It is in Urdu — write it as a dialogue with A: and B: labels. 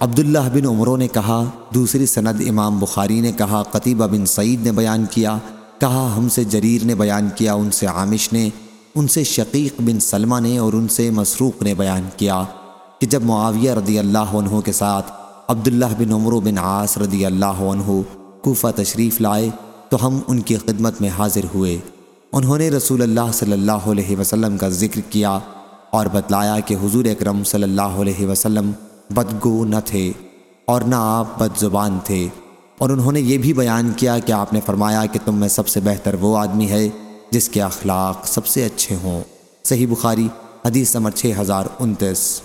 A: عبداللہ بن عمروں نے کہا، دوسری سند امام بخاری نے کہا، قطیبہ بن سعید نے بیان کیا، کہا، ہم سے جریر نے بیان کیا، ان سے عامش نے، ان سے شقیق بن سلمہ نے اور ان سے مسروق نے بیان کیا کہ جب معاویہ رضی اللہ عنہ کے ساتھ عبداللہ بن عمرو بن عاص رضی اللہ عنہ کوفہ تشریف لائے تو ہم ان کی خدمت میں حاضر ہوئے۔ انہوں نے رسول اللہ صلی اللہ علیہ وسلم کا ذکر کیا اور بتلایا کہ حضور اکرم صلی اللہ علیہ وسلم بدگو نہ تھے اور نہ آپ بد زبان تھے۔ اور انہوں نے یہ بھی بیان کیا کہ آپ نے فرمایا کہ تم میں سب سے بہتر وہ آدمی ہے جس کے اخلاق سب سے اچھے ہوں۔ صحیح بخاری، حدیث نمبر 6029